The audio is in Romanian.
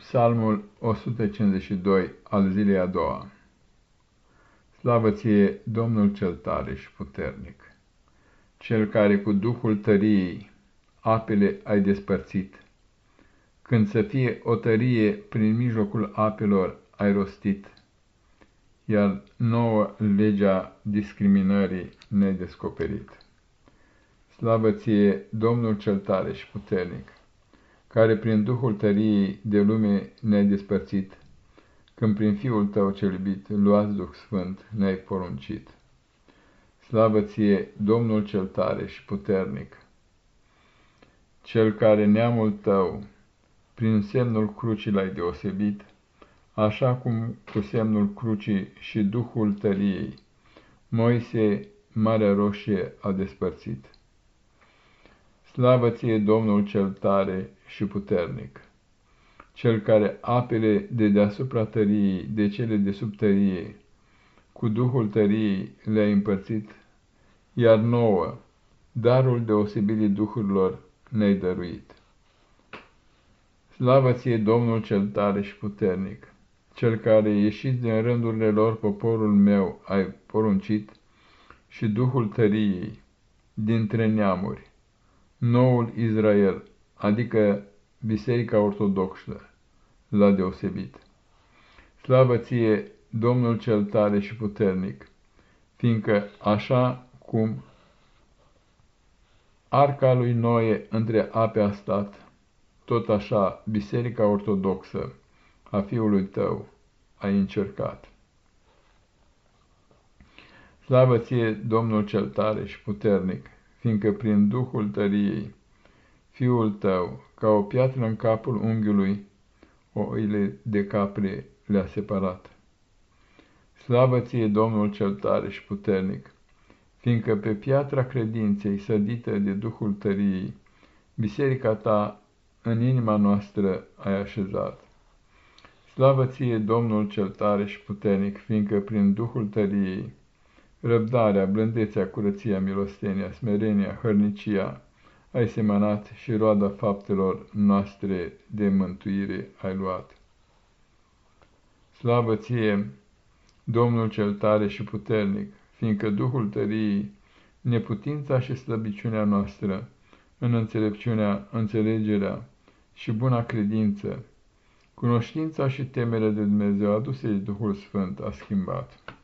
Psalmul 152 al zilei a doua Slavă ție, Domnul cel tare și puternic, cel care cu duhul tăriei apele ai despărțit, când să fie o tărie prin mijlocul apelor ai rostit, iar nouă legea discriminării ne-ai descoperit. Slavă ție, Domnul cel tare și puternic, care prin Duhul tăriei de lume ne-ai despărțit, când prin Fiul tău cel iubit, luați Duh Sfânt, ne-ai poruncit. Slavă ție, Domnul cel tare și puternic, cel care neamul tău, prin semnul crucii l-ai deosebit, așa cum cu semnul crucii și Duhul tăriei, Moise Marea Roșie a despărțit. Slavă ție, Domnul cel tare și puternic, cel care apele de deasupra tăriei, de cele de sub tărie, cu Duhul tăriei le-a împărțit, iar nouă, darul deosebirii Duhurilor ne-ai dăruit. Slavă ție, Domnul cel tare și puternic, cel care, ieșit din rândurile lor poporul meu, ai poruncit, și Duhul tăriei, dintre neamuri, noul Israel, adică Biserica Ortodoxă, l-a deosebit. Slavă ție, Domnul cel tare și puternic, fiindcă așa cum arca lui Noe între ape a stat, tot așa Biserica Ortodoxă a Fiului tău ai încercat. Slavă ție, Domnul cel tare și puternic, fiindcă prin Duhul tăriei, Fiul tău, ca o piatră în capul unghiului, oile de capre le-a separat. Slavă ție, Domnul cel tare și puternic, fiindcă pe piatra credinței sădită de Duhul tăriei, biserica ta în inima noastră ai așezat. Slavă ție, Domnul cel tare și puternic, fiindcă prin Duhul tăriei, răbdarea, blândețea, curăția, milostenia, smerenia, hărnicia, ai semănat și roada faptelor noastre de mântuire ai luat. Slavă ție, Domnul cel tare și puternic, fiindcă Duhul tăriei, neputința și slăbiciunea noastră, în înțelepciunea, înțelegerea și buna credință, cunoștința și temerea de Dumnezeu aduse Duhul Sfânt a schimbat.